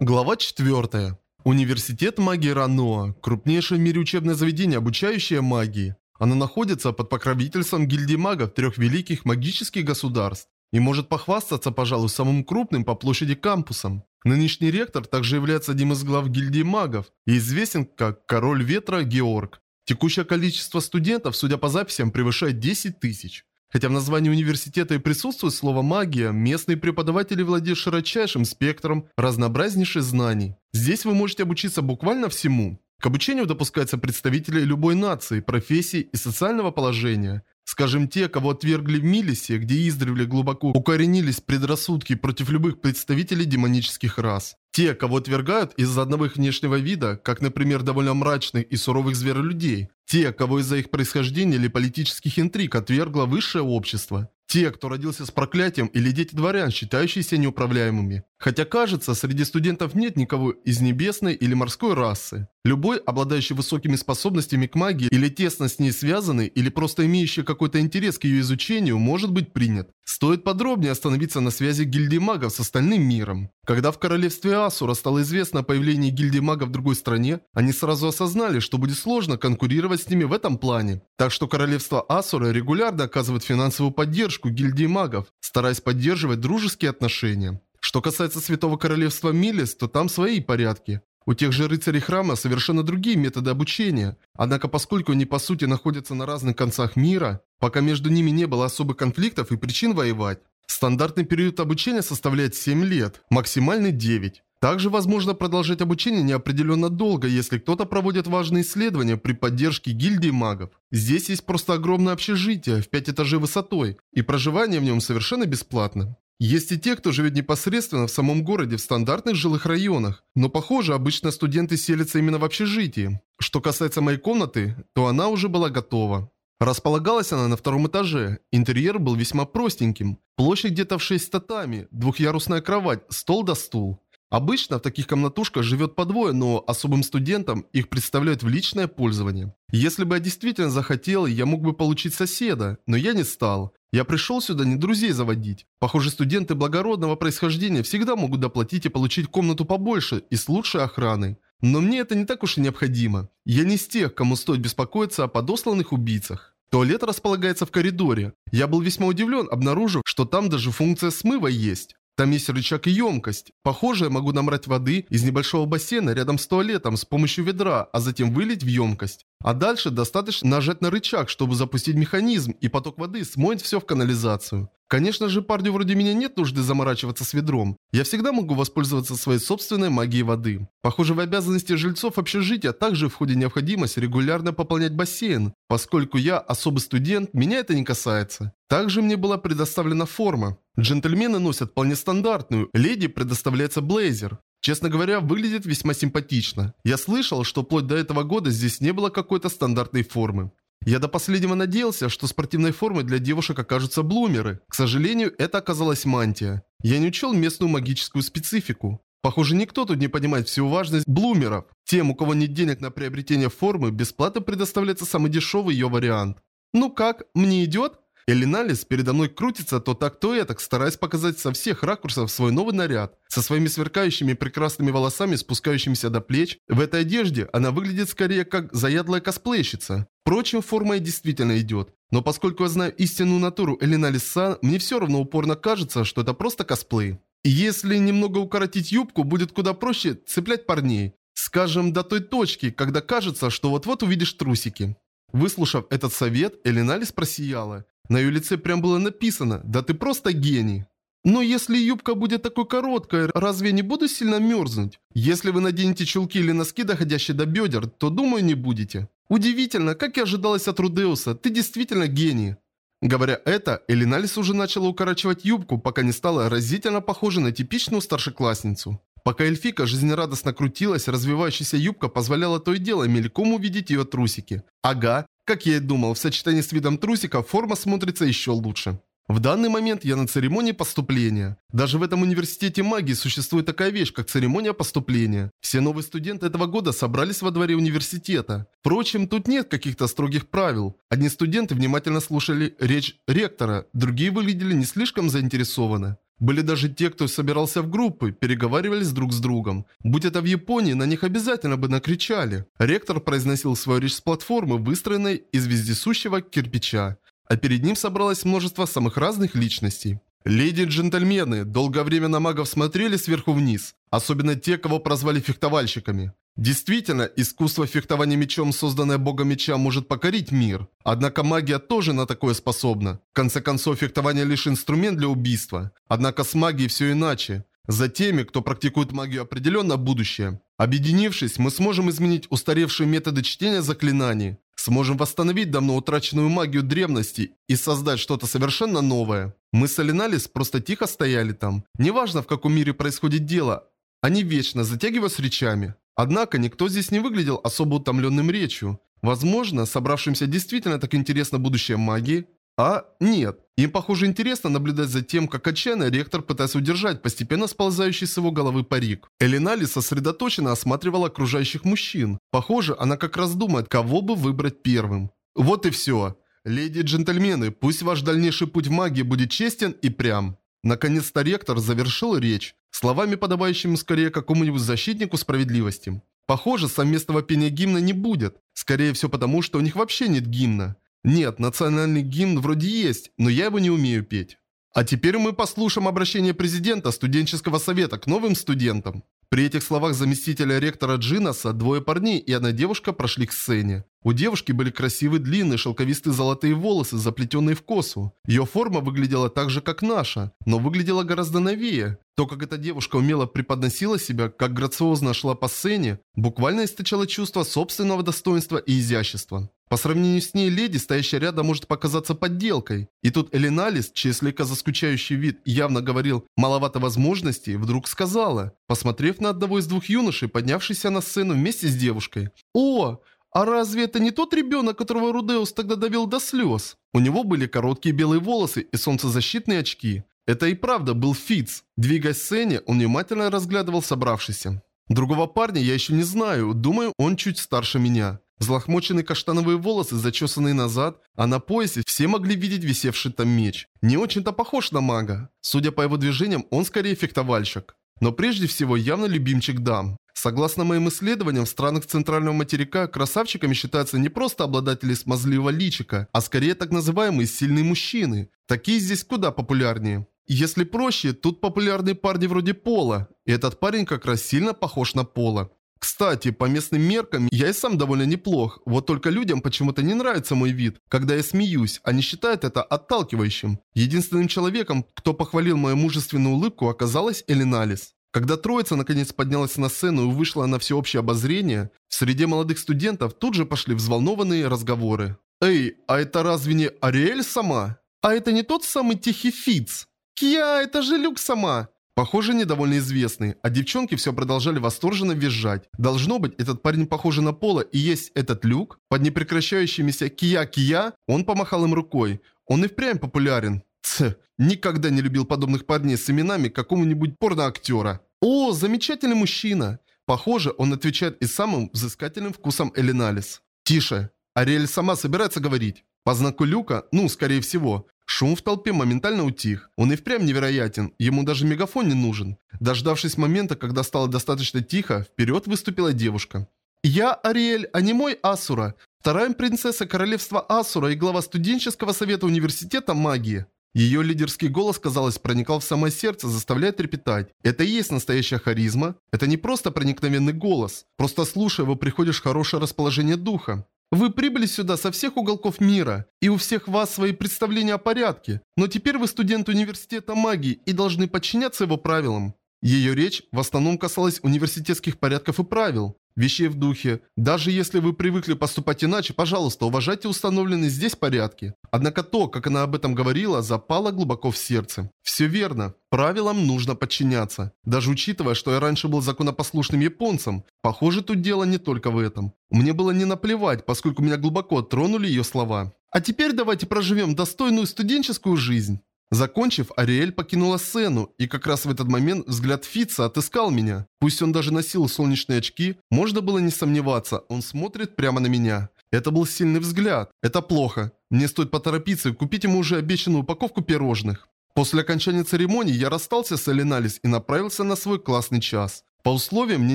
Глава 4. Университет магии Раноа. Крупнейшее в мире учебное заведение, обучающее магии. Оно находится под покровительством гильдии магов трех великих магических государств и может похвастаться, пожалуй, самым крупным по площади кампусом. Нынешний ректор также является одним из глав гильдии магов и известен как Король Ветра Георг. Текущее количество студентов, судя по записям, превышает 10 тысяч. Хотя в названии университета и присутствует слово «магия», местные преподаватели владеют широчайшим спектром разнообразнейших знаний. Здесь вы можете обучиться буквально всему. К обучению допускаются представители любой нации, профессии и социального положения. Скажем, те, кого отвергли в Милисе, где издревле глубоко укоренились предрассудки против любых представителей демонических рас. Те, кого отвергают из-за одного их внешнего вида, как, например, довольно мрачных и суровых зверолюдей. Те, кого из-за их происхождения или политических интриг отвергло высшее общество. Те, кто родился с проклятием, или дети дворян, считающиеся неуправляемыми. Хотя кажется, среди студентов нет никого из небесной или морской расы. Любой, обладающий высокими способностями к магии, или тесно с ней связанный, или просто имеющий какой-то интерес к ее изучению, может быть принят. Стоит подробнее остановиться на связи гильдии магов с остальным миром. Когда в королевстве Асура стало известно о появлении гильдии магов в другой стране, они сразу осознали, что будет сложно конкурировать с ними в этом плане. Так что королевство Асура регулярно оказывает финансовую поддержку гильдии магов, стараясь поддерживать дружеские отношения. Что касается Святого Королевства Милис, то там свои порядки. У тех же рыцарей храма совершенно другие методы обучения. Однако поскольку они по сути находятся на разных концах мира, пока между ними не было особых конфликтов и причин воевать, стандартный период обучения составляет 7 лет, максимальный 9. Также возможно продолжать обучение неопределенно долго, если кто-то проводит важные исследования при поддержке гильдии магов. Здесь есть просто огромное общежитие в 5 этажей высотой, и проживание в нем совершенно бесплатно. Есть и те, кто живет непосредственно в самом городе, в стандартных жилых районах. Но похоже, обычно студенты селятся именно в общежитии. Что касается моей комнаты, то она уже была готова. Располагалась она на втором этаже. Интерьер был весьма простеньким. Площадь где-то в 6 татами, двухъярусная кровать, стол да стул. Обычно в таких комнатушках живет по двое, но особым студентам их представляют в личное пользование. Если бы я действительно захотел, я мог бы получить соседа, но я не стал. Я пришел сюда не друзей заводить. Похоже, студенты благородного происхождения всегда могут доплатить и получить комнату побольше и с лучшей охраной. Но мне это не так уж и необходимо. Я не из тех, кому стоит беспокоиться о подосланных убийцах. Туалет располагается в коридоре. Я был весьма удивлен, обнаружив, что там даже функция смыва есть. Там есть рычаг и емкость. Похоже, я могу набрать воды из небольшого бассейна рядом с туалетом с помощью ведра, а затем вылить в емкость. А дальше достаточно нажать на рычаг, чтобы запустить механизм, и поток воды смоет все в канализацию. Конечно же, парню вроде меня нет нужды заморачиваться с ведром. Я всегда могу воспользоваться своей собственной магией воды. Похоже, в обязанности жильцов общежития также входит необходимость регулярно пополнять бассейн. Поскольку я особый студент, меня это не касается. Также мне была предоставлена форма. Джентльмены носят вполне стандартную, леди предоставляется блейзер. Честно говоря, выглядит весьма симпатично. Я слышал, что вплоть до этого года здесь не было какой-то стандартной формы. Я до последнего надеялся, что спортивной формой для девушек окажутся блумеры. К сожалению, это оказалась мантия. Я не учел местную магическую специфику. Похоже, никто тут не понимает всю важность блумеров. Тем, у кого нет денег на приобретение формы, бесплатно предоставляется самый дешевый ее вариант. Ну как, мне идет? Элиналис передо мной крутится то так, то этак, стараясь показать со всех ракурсов свой новый наряд. Со своими сверкающими прекрасными волосами, спускающимися до плеч, в этой одежде она выглядит скорее как заядлая косплейщица. Впрочем, форма и действительно идет. Но поскольку я знаю истинную натуру Элиналис Сан, мне все равно упорно кажется, что это просто косплей. Если немного укоротить юбку, будет куда проще цеплять парней. Скажем, до той точки, когда кажется, что вот-вот увидишь трусики. Выслушав этот совет, Элиналис просияла. На ее лице прям было написано «Да ты просто гений». Но если юбка будет такой короткой, разве не буду сильно мерзнуть? Если вы наденете чулки или носки, доходящие до бедер, то думаю не будете. Удивительно, как и ожидалось от Рудеуса, ты действительно гений. Говоря это, Элиналис уже начала укорачивать юбку, пока не стала разительно похожа на типичную старшеклассницу. Пока эльфика жизнерадостно крутилась, развивающаяся юбка позволяла то и дело мельком увидеть ее трусики. Ага, как я и думал, в сочетании с видом трусика форма смотрится еще лучше. В данный момент я на церемонии поступления. Даже в этом университете магии существует такая вещь, как церемония поступления. Все новые студенты этого года собрались во дворе университета. Впрочем, тут нет каких-то строгих правил. Одни студенты внимательно слушали речь ректора, другие выглядели не слишком заинтересованно. Были даже те, кто собирался в группы, переговаривались друг с другом. Будь это в Японии, на них обязательно бы накричали. Ректор произносил свою речь с платформы, выстроенной из вездесущего кирпича. А перед ним собралось множество самых разных личностей. Леди и джентльмены, долгое время на магов смотрели сверху вниз, особенно те, кого прозвали фехтовальщиками. Действительно, искусство фехтования мечом, созданное богом меча, может покорить мир. Однако магия тоже на такое способна. В конце концов, фехтование лишь инструмент для убийства. Однако с магией все иначе. За теми, кто практикует магию определенно будущее. Объединившись, мы сможем изменить устаревшие методы чтения заклинаний. Сможем восстановить давно утраченную магию древности и создать что-то совершенно новое. Мы с Алиналис просто тихо стояли там. Неважно, в каком мире происходит дело, они вечно затягивают с речами. Однако никто здесь не выглядел особо утомленным речью. Возможно, собравшимся действительно так интересно будущее магии. А нет. Им, похоже, интересно наблюдать за тем, как отчаянно ректор пытается удержать постепенно сползающий с его головы парик. Элинали сосредоточенно осматривала окружающих мужчин. Похоже, она как раз думает, кого бы выбрать первым. Вот и все. Леди и джентльмены, пусть ваш дальнейший путь в магии будет честен и прям. Наконец-то ректор завершил речь, словами подобающими скорее какому-нибудь защитнику справедливости. Похоже, совместного пения гимна не будет. Скорее всего потому, что у них вообще нет гимна. Нет, национальный гимн вроде есть, но я его не умею петь. А теперь мы послушаем обращение президента студенческого совета к новым студентам. При этих словах заместителя ректора Джинаса двое парней и одна девушка прошли к сцене. У девушки были красивые длинные шелковистые золотые волосы, заплетенные в косу. Ее форма выглядела так же, как наша, но выглядела гораздо новее. То, как эта девушка умело преподносила себя, как грациозно шла по сцене, буквально источало чувство собственного достоинства и изящества. По сравнению с ней, леди, стоящая рядом, может показаться подделкой. И тут Элиналис, чей слегка заскучающий вид явно говорил «маловато возможностей», вдруг сказала, посмотрев на одного из двух юношей, поднявшийся на сцену вместе с девушкой. «О, а разве это не тот ребенок, которого Рудеус тогда довел до слез? У него были короткие белые волосы и солнцезащитные очки. Это и правда был Фиц. Двигаясь сцене, он внимательно разглядывал собравшихся. Другого парня я еще не знаю, думаю, он чуть старше меня. Взлохмоченные каштановые волосы, зачесанные назад, а на поясе все могли видеть висевший там меч. Не очень-то похож на мага. Судя по его движениям, он скорее фехтовальщик. Но прежде всего явно любимчик дам. Согласно моим исследованиям, в странах центрального материка красавчиками считаются не просто обладатели смазливого личика, а скорее так называемые сильные мужчины. Такие здесь куда популярнее. Если проще, тут популярные парни вроде Пола. И этот парень как раз сильно похож на Пола. Кстати, по местным меркам я и сам довольно неплох, вот только людям почему-то не нравится мой вид, когда я смеюсь, они считают это отталкивающим. Единственным человеком, кто похвалил мою мужественную улыбку, оказалась Элиналис. Когда троица наконец поднялась на сцену и вышла на всеобщее обозрение, в среде молодых студентов тут же пошли взволнованные разговоры. «Эй, а это разве не Ариэль сама? А это не тот самый тихий Фиц? Кия, это же Люк сама!» Похоже, недовольно известный, а девчонки все продолжали восторженно визжать. Должно быть, этот парень похож на Пола и есть этот Люк. Под непрекращающимися «Кия-Кия» он помахал им рукой. Он и впрямь популярен. Ц, никогда не любил подобных парней с именами какому-нибудь порноактера. О, замечательный мужчина. Похоже, он отвечает и самым взыскательным вкусом Элиналис. Тише. Ариэль сама собирается говорить. По знаку Люка, ну, скорее всего. Шум в толпе моментально утих. Он и впрямь невероятен, ему даже мегафон не нужен. Дождавшись момента, когда стало достаточно тихо, вперед выступила девушка. «Я Ариэль, а не мой Асура, вторая принцесса королевства Асура и глава студенческого совета университета магии». Ее лидерский голос, казалось, проникал в самое сердце, заставляя трепетать. Это и есть настоящая харизма. Это не просто проникновенный голос. Просто слушая его, приходишь в хорошее расположение духа. Вы прибыли сюда со всех уголков мира, и у всех вас свои представления о порядке, но теперь вы студент университета магии и должны подчиняться его правилам. Ее речь в основном касалась университетских порядков и правил. Вещей в духе. Даже если вы привыкли поступать иначе, пожалуйста, уважайте установленные здесь порядки. Однако то, как она об этом говорила, запало глубоко в сердце. Все верно. Правилам нужно подчиняться. Даже учитывая, что я раньше был законопослушным японцем, похоже, тут дело не только в этом. Мне было не наплевать, поскольку меня глубоко тронули ее слова. А теперь давайте проживем достойную студенческую жизнь. Закончив, Ариэль покинула сцену, и как раз в этот момент взгляд Фица отыскал меня. Пусть он даже носил солнечные очки, можно было не сомневаться, он смотрит прямо на меня. Это был сильный взгляд. Это плохо. Мне стоит поторопиться и купить ему уже обещанную упаковку пирожных. После окончания церемонии я расстался с Элиналис и направился на свой классный час. По условиям, мне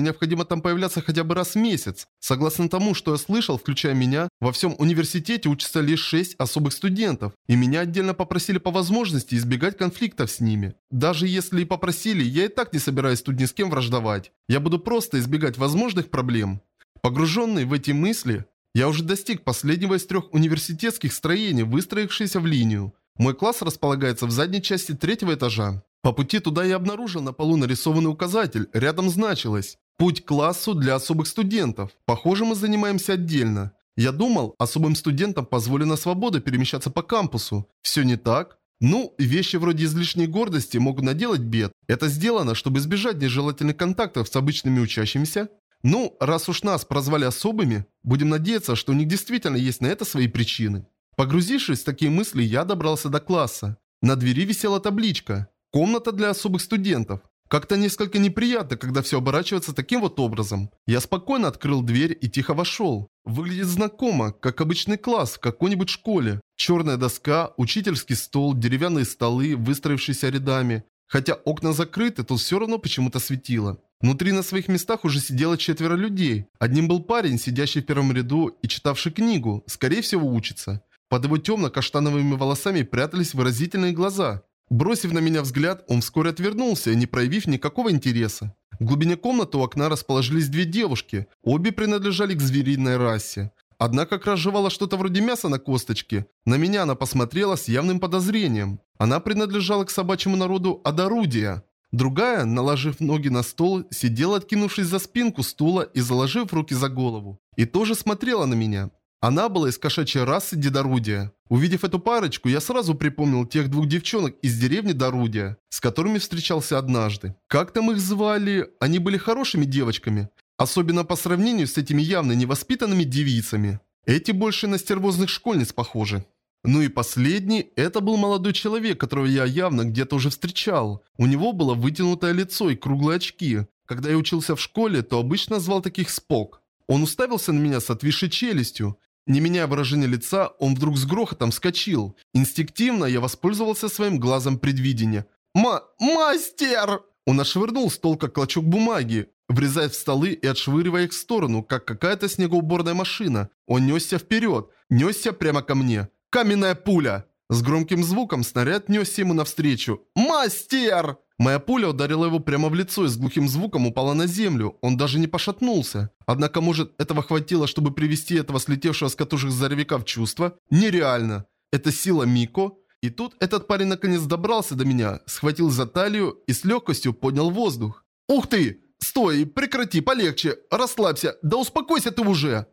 необходимо там появляться хотя бы раз в месяц. Согласно тому, что я слышал, включая меня, во всем университете учатся лишь 6 особых студентов, и меня отдельно попросили по возможности избегать конфликтов с ними. Даже если и попросили, я и так не собираюсь тут ни с кем враждовать. Я буду просто избегать возможных проблем. Погруженный в эти мысли, я уже достиг последнего из трех университетских строений, выстроившихся в линию. Мой класс располагается в задней части третьего этажа. По пути туда я обнаружил на полу нарисованный указатель, рядом значилось «Путь к классу для особых студентов». Похоже, мы занимаемся отдельно. Я думал, особым студентам позволена свобода перемещаться по кампусу. Все не так? Ну, вещи вроде излишней гордости могут наделать бед. Это сделано, чтобы избежать нежелательных контактов с обычными учащимися. Ну, раз уж нас прозвали особыми, будем надеяться, что у них действительно есть на это свои причины. Погрузившись в такие мысли, я добрался до класса. На двери висела табличка Комната для особых студентов. Как-то несколько неприятно, когда все оборачивается таким вот образом. Я спокойно открыл дверь и тихо вошел. Выглядит знакомо, как обычный класс в какой-нибудь школе. Черная доска, учительский стол, деревянные столы, выстроившиеся рядами. Хотя окна закрыты, тут все равно почему-то светило. Внутри на своих местах уже сидело четверо людей. Одним был парень, сидящий в первом ряду и читавший книгу, скорее всего учится. Под его темно-каштановыми волосами прятались выразительные глаза. Бросив на меня взгляд, он вскоре отвернулся, не проявив никакого интереса. В глубине комнаты у окна расположились две девушки. Обе принадлежали к звериной расе. Одна как раз жевала что-то вроде мяса на косточке. На меня она посмотрела с явным подозрением. Она принадлежала к собачьему народу Адарудия. Другая, наложив ноги на стол, сидела, откинувшись за спинку стула и заложив руки за голову. И тоже смотрела на меня. Она была из кошачьей расы Дедорудия. Увидев эту парочку, я сразу припомнил тех двух девчонок из деревни Дорудия, с которыми встречался однажды. Как там их звали? Они были хорошими девочками. Особенно по сравнению с этими явно невоспитанными девицами. Эти больше на стервозных школьниц похожи. Ну и последний, это был молодой человек, которого я явно где-то уже встречал. У него было вытянутое лицо и круглые очки. Когда я учился в школе, то обычно звал таких Спок. Он уставился на меня с отвисшей челюстью. Не меняя выражения лица, он вдруг с грохотом вскочил. Инстинктивно я воспользовался своим глазом предвидения. «Ма... Мастер!» Он отшвырнул стол, как клочок бумаги, врезая в столы и отшвыривая их в сторону, как какая-то снегоуборная машина. Он несся вперед, несся прямо ко мне. «Каменная пуля!» С громким звуком снаряд несся ему навстречу. «Мастер!» Моя пуля ударила его прямо в лицо и с глухим звуком упала на землю. Он даже не пошатнулся. Однако, может, этого хватило, чтобы привести этого слетевшего с катушек здоровяка в чувство? Нереально. Это сила Мико? И тут этот парень наконец добрался до меня, схватил за талию и с легкостью поднял воздух. «Ух ты! Стой! Прекрати! Полегче! Расслабься! Да успокойся ты уже!»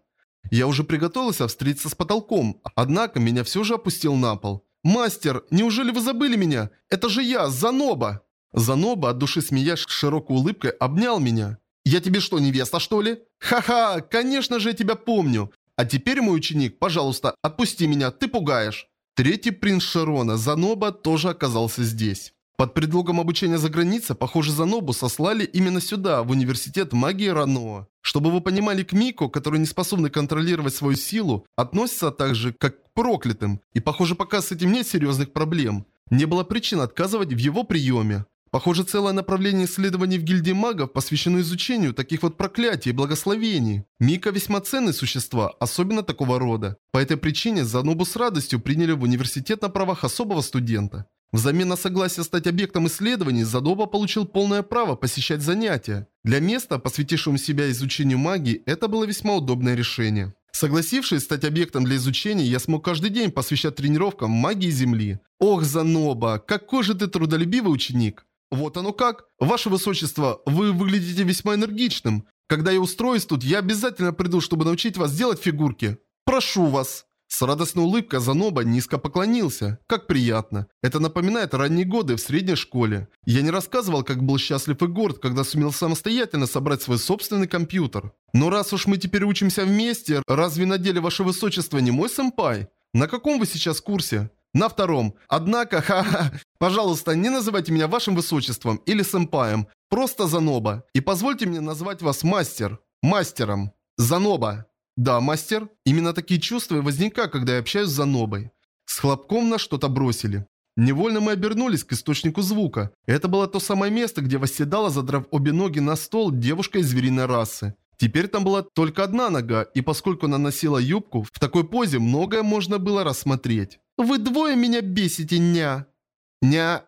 Я уже приготовился встретиться с потолком, однако меня все же опустил на пол. «Мастер, неужели вы забыли меня? Это же я, Заноба!» Заноба, от души смеясь широкой улыбкой, обнял меня. «Я тебе что, невеста, что ли?» «Ха-ха, конечно же я тебя помню. А теперь, мой ученик, пожалуйста, отпусти меня, ты пугаешь». Третий принц Шарона, Заноба, тоже оказался здесь. Под предлогом обучения за границей, похоже, Занобу сослали именно сюда, в университет магии Раноа. Чтобы вы понимали, к Мико, которые не способны контролировать свою силу, относятся так же, как к проклятым. И, похоже, пока с этим нет серьезных проблем. Не было причин отказывать в его приеме. Похоже, целое направление исследований в гильдии магов посвящено изучению таких вот проклятий и благословений. Мика весьма ценные существа, особенно такого рода. По этой причине Занобу с радостью приняли в университет на правах особого студента. Взамен на согласие стать объектом исследований, Задоба получил полное право посещать занятия. Для места, посвятившего себя изучению магии, это было весьма удобное решение. Согласившись стать объектом для изучения, я смог каждый день посвящать тренировкам магии Земли. Ох, Заноба, какой же ты трудолюбивый ученик. «Вот оно как! Ваше Высочество, вы выглядите весьма энергичным. Когда я устроюсь тут, я обязательно приду, чтобы научить вас делать фигурки. Прошу вас!» С радостной улыбкой Заноба низко поклонился. Как приятно. Это напоминает ранние годы в средней школе. Я не рассказывал, как был счастлив и горд, когда сумел самостоятельно собрать свой собственный компьютер. Но раз уж мы теперь учимся вместе, разве на деле Ваше Высочество не мой сэмпай? На каком вы сейчас курсе? На втором. Однако, ха-ха, пожалуйста, не называйте меня вашим высочеством или сэмпаем. Просто Заноба. И позвольте мне назвать вас мастер. Мастером. Заноба. Да, мастер. Именно такие чувства возникают, когда я общаюсь с Занобой. С хлопком на что-то бросили. Невольно мы обернулись к источнику звука. Это было то самое место, где восседала, задрав обе ноги на стол, девушка из звериной расы. Теперь там была только одна нога, и поскольку она носила юбку, в такой позе многое можно было рассмотреть. «Вы двое меня бесите, ня!» «Ня...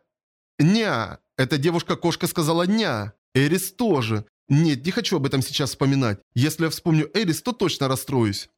ня...» Эта девушка-кошка сказала «ня». Эрис тоже. Нет, не хочу об этом сейчас вспоминать. Если я вспомню Эрис, то точно расстроюсь.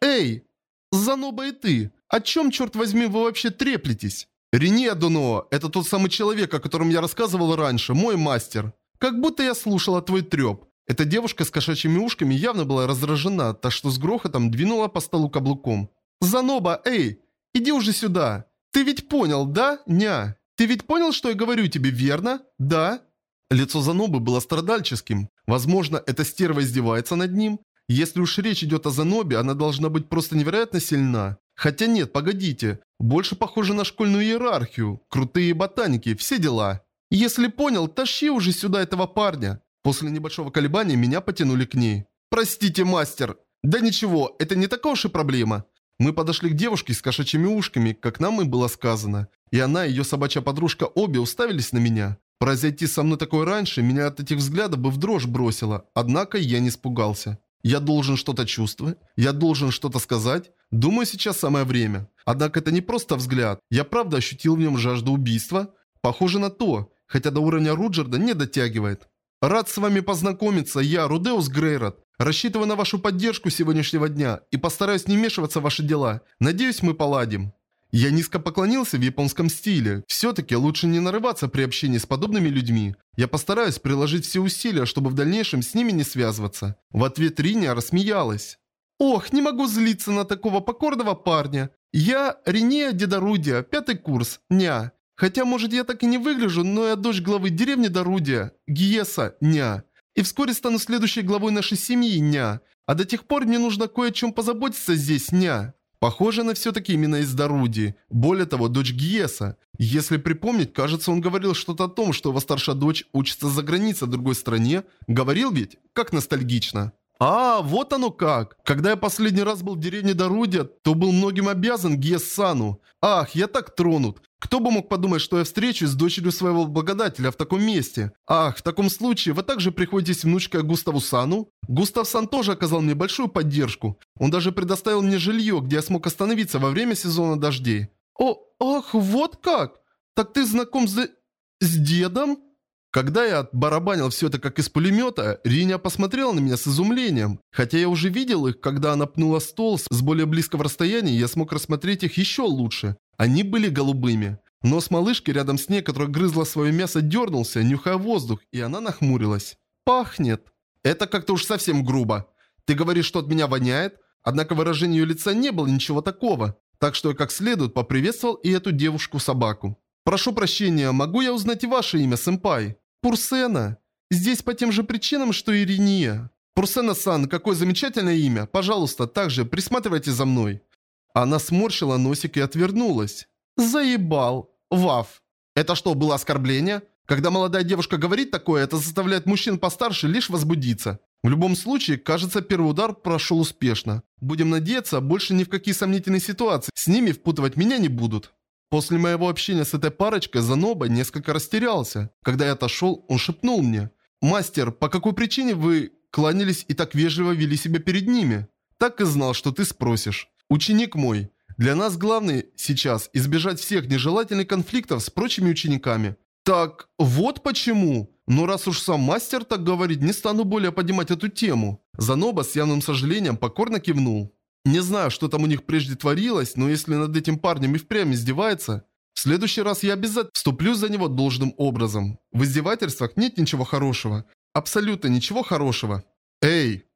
«Эй! Заноба и ты! О чем, черт возьми, вы вообще треплетесь?» «Рене Адуно, это тот самый человек, о котором я рассказывал раньше, мой мастер. Как будто я слушала твой треп. Эта девушка с кошачьими ушками явно была раздражена, так что с грохотом двинула по столу каблуком. «Заноба, эй, иди уже сюда. Ты ведь понял, да, ня? Ты ведь понял, что я говорю тебе, верно? Да?» Лицо Занобы было страдальческим. Возможно, эта стерва издевается над ним. Если уж речь идет о Занобе, она должна быть просто невероятно сильна. Хотя нет, погодите. Больше похоже на школьную иерархию. Крутые ботаники, все дела. Если понял, тащи уже сюда этого парня. После небольшого колебания меня потянули к ней. «Простите, мастер!» «Да ничего, это не такая уж и проблема». Мы подошли к девушке с кошачьими ушками, как нам и было сказано. И она и ее собачья подружка обе уставились на меня. Произойти со мной такое раньше, меня от этих взглядов бы в дрожь бросило. Однако я не испугался. Я должен что-то чувствовать? Я должен что-то сказать? Думаю, сейчас самое время. Однако это не просто взгляд. Я правда ощутил в нем жажду убийства? Похоже на то, хотя до уровня Руджерда не дотягивает. Рад с вами познакомиться, я Рудеус Грейрот. Рассчитываю на вашу поддержку сегодняшнего дня и постараюсь не вмешиваться в ваши дела. Надеюсь, мы поладим. Я низко поклонился в японском стиле. Все-таки лучше не нарываться при общении с подобными людьми. Я постараюсь приложить все усилия, чтобы в дальнейшем с ними не связываться. В ответ Риня рассмеялась. Ох, не могу злиться на такого покорного парня. Я Риния Дедарудия, пятый курс, ня. Хотя, может, я так и не выгляжу, но я дочь главы деревни Дарудия, Гиеса, ня. И вскоре стану следующей главой нашей семьи, ня. А до тех пор мне нужно кое о чем позаботиться здесь, ня. Похоже, она все-таки именно из Даруди. Более того, дочь Гиеса. Если припомнить, кажется, он говорил что-то о том, что его старшая дочь учится за границей в другой стране. Говорил ведь? Как ностальгично. А, вот оно как. Когда я последний раз был в деревне Дарудия, то был многим обязан Гиессану. Ах, я так тронут. Кто бы мог подумать, что я встречусь с дочерью своего благодателя в таком месте? Ах, в таком случае вы также приходите с внучкой Густаву Сану? Густав Сан тоже оказал мне большую поддержку. Он даже предоставил мне жилье, где я смог остановиться во время сезона дождей. О, ах, вот как? Так ты знаком с... с дедом? Когда я барабанил все это как из пулемета, Риня посмотрела на меня с изумлением. Хотя я уже видел их, когда она пнула стол с более близкого расстояния, я смог рассмотреть их еще лучше. Они были голубыми. Нос малышки рядом с ней, которая грызла свое мясо, дернулся, нюхая воздух, и она нахмурилась. «Пахнет». «Это как-то уж совсем грубо. Ты говоришь, что от меня воняет?» Однако выражение ее лица не было ничего такого. Так что я как следует поприветствовал и эту девушку-собаку. «Прошу прощения, могу я узнать ваше имя, сэмпай?» «Пурсена. Здесь по тем же причинам, что и Риния». «Пурсена-сан, какое замечательное имя. Пожалуйста, также присматривайте за мной». Она сморщила носик и отвернулась. «Заебал. Вав. Это что, было оскорбление? Когда молодая девушка говорит такое, это заставляет мужчин постарше лишь возбудиться. В любом случае, кажется, первый удар прошел успешно. Будем надеяться, больше ни в какие сомнительные ситуации с ними впутывать меня не будут». После моего общения с этой парочкой Заноба несколько растерялся. Когда я отошел, он шепнул мне. «Мастер, по какой причине вы кланялись и так вежливо вели себя перед ними?» «Так и знал, что ты спросишь. Ученик мой, для нас главное сейчас избежать всех нежелательных конфликтов с прочими учениками. Так, вот почему. Но раз уж сам мастер так говорит, не стану более поднимать эту тему. Заноба с явным сожалением покорно кивнул. Не знаю, что там у них прежде творилось, но если над этим парнем и впрямь издевается, в следующий раз я обязательно вступлю за него должным образом. В издевательствах нет ничего хорошего. Абсолютно ничего хорошего. Эй!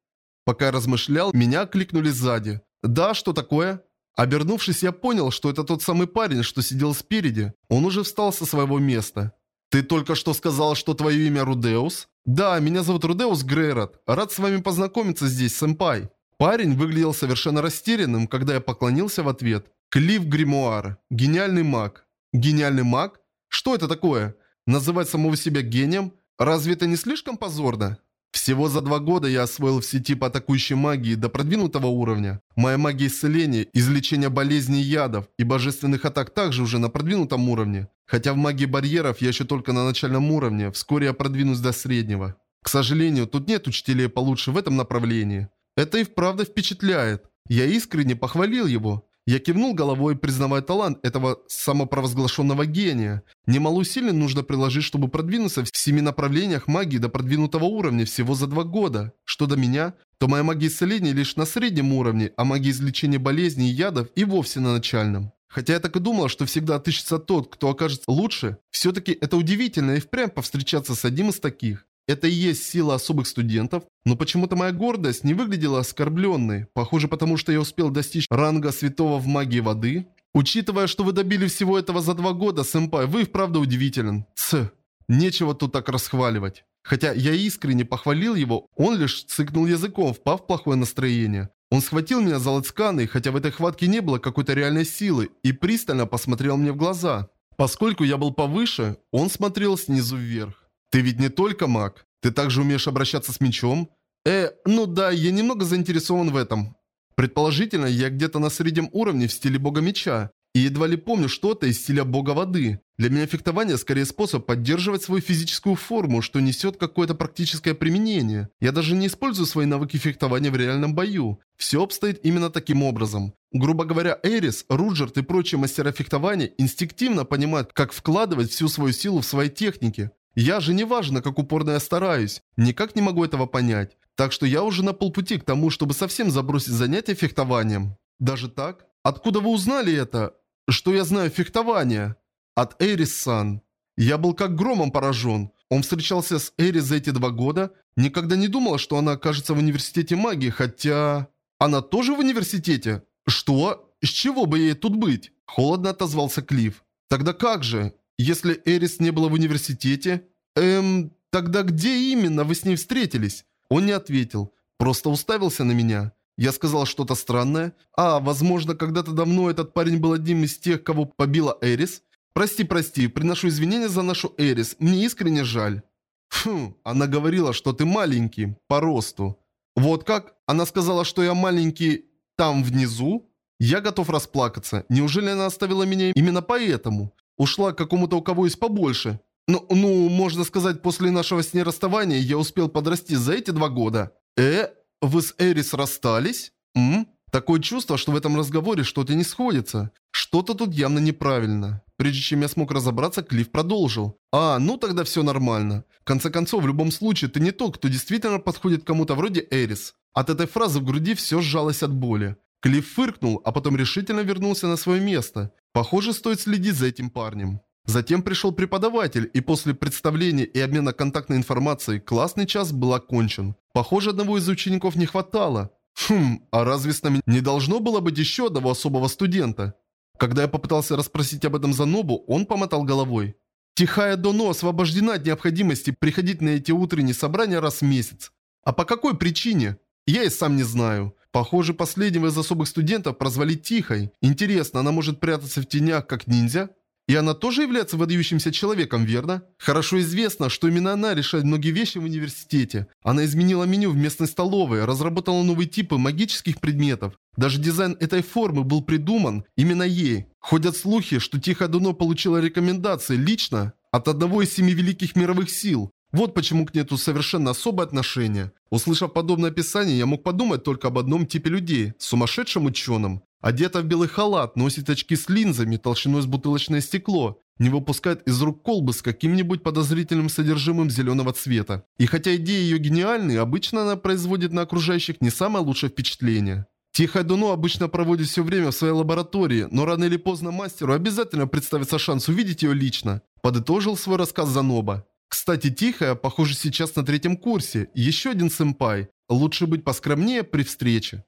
Пока я размышлял, меня кликнули сзади. «Да, что такое?» Обернувшись, я понял, что это тот самый парень, что сидел спереди. Он уже встал со своего места. «Ты только что сказал, что твое имя Рудеус?» «Да, меня зовут Рудеус Грейрот. Рад с вами познакомиться здесь, сэмпай». Парень выглядел совершенно растерянным, когда я поклонился в ответ. Клифф Гримуар. Гениальный маг. Гениальный маг? Что это такое? Называть самого себя гением? Разве это не слишком позорно? Всего за два года я освоил все типы атакующей магии до продвинутого уровня. Моя магия исцеления, излечения болезней ядов и божественных атак также уже на продвинутом уровне. Хотя в магии барьеров я еще только на начальном уровне, вскоре я продвинусь до среднего. К сожалению, тут нет учителей получше в этом направлении. Это и вправду впечатляет. Я искренне похвалил его. Я кивнул головой, признавая талант этого самопровозглашенного гения. Немало усилий нужно приложить, чтобы продвинуться в семи направлениях магии до продвинутого уровня всего за два года. Что до меня, то моя магия исцеления лишь на среднем уровне, а магия излечения болезней и ядов и вовсе на начальном. Хотя я так и думал, что всегда отыщется тот, кто окажется лучше, все-таки это удивительно и впрямь повстречаться с одним из таких. Это и есть сила особых студентов, но почему-то моя гордость не выглядела оскорбленной. Похоже, потому что я успел достичь ранга святого в магии воды. Учитывая, что вы добили всего этого за два года, сэмпай, вы вправду удивителен. Ц. Нечего тут так расхваливать. Хотя я искренне похвалил его, он лишь цыкнул языком, впав в плохое настроение. Он схватил меня за лацканы, хотя в этой хватке не было какой-то реальной силы, и пристально посмотрел мне в глаза. Поскольку я был повыше, он смотрел снизу вверх. Ты ведь не только маг. Ты также умеешь обращаться с мечом? Э, ну да, я немного заинтересован в этом. Предположительно, я где-то на среднем уровне в стиле бога меча. И едва ли помню что-то из стиля бога воды. Для меня фехтование скорее способ поддерживать свою физическую форму, что несет какое-то практическое применение. Я даже не использую свои навыки фехтования в реальном бою. Все обстоит именно таким образом. Грубо говоря, Эрис, Руджерт и прочие мастера фехтования инстинктивно понимают, как вкладывать всю свою силу в свои техники. Я же неважно, как упорно я стараюсь, никак не могу этого понять. Так что я уже на полпути к тому, чтобы совсем забросить занятия фехтованием. Даже так? Откуда вы узнали это? Что я знаю фехтование? От Эрис-сан. Я был как громом поражен. Он встречался с Эрис за эти два года. Никогда не думал, что она окажется в университете магии, хотя... Она тоже в университете? Что? С чего бы ей тут быть? Холодно отозвался Клифф. Тогда как же? Если Эрис не была в университете... Эм, тогда где именно вы с ней встретились? Он не ответил, просто уставился на меня. Я сказал что-то странное. А, возможно, когда-то давно этот парень был одним из тех, кого побила Эрис? Прости, прости, приношу извинения за нашу Эрис, мне искренне жаль. Фу, она говорила, что ты маленький, по росту. Вот как? Она сказала, что я маленький там внизу? Я готов расплакаться. Неужели она оставила меня именно поэтому? Ушла к какому-то, у кого есть побольше. Ну, ну, можно сказать, после нашего с ней расставания я успел подрасти за эти два года. Э, вы с Эрис расстались? М? Такое чувство, что в этом разговоре что-то не сходится. Что-то тут явно неправильно. Прежде чем я смог разобраться, Клифф продолжил. А, ну тогда все нормально. В конце концов, в любом случае, ты не тот, кто действительно подходит кому-то вроде Эрис. От этой фразы в груди все сжалось от боли. Клифф фыркнул, а потом решительно вернулся на свое место. Похоже, стоит следить за этим парнем. Затем пришел преподаватель, и после представления и обмена контактной информацией классный час был окончен. Похоже, одного из учеников не хватало. Хм, а разве с нами не должно было быть еще одного особого студента? Когда я попытался расспросить об этом Занобу, он помотал головой. Тихая Доно освобождена от необходимости приходить на эти утренние собрания раз в месяц. А по какой причине? Я и сам не знаю. Похоже, последнего из особых студентов прозвали Тихой. Интересно, она может прятаться в тенях, как ниндзя? И она тоже является выдающимся человеком, верно? Хорошо известно, что именно она решает многие вещи в университете. Она изменила меню в местной столовой, разработала новые типы магических предметов. Даже дизайн этой формы был придуман именно ей. Ходят слухи, что Тихая Дуно получила рекомендации лично от одного из семи великих мировых сил. Вот почему к ней тут совершенно особое отношение. Услышав подобное описание, я мог подумать только об одном типе людей – сумасшедшем ученом. Одета в белый халат, носит очки с линзами толщиной с бутылочное стекло, не выпускает из рук колбы с каким-нибудь подозрительным содержимым зеленого цвета. И хотя идеи ее гениальны, обычно она производит на окружающих не самое лучшее впечатление. Тихая Дуно обычно проводит все время в своей лаборатории, но рано или поздно мастеру обязательно представится шанс увидеть ее лично. Подытожил свой рассказ Заноба. Кстати, Тихая, похоже, сейчас на третьем курсе. Еще один сэмпай. Лучше быть поскромнее при встрече.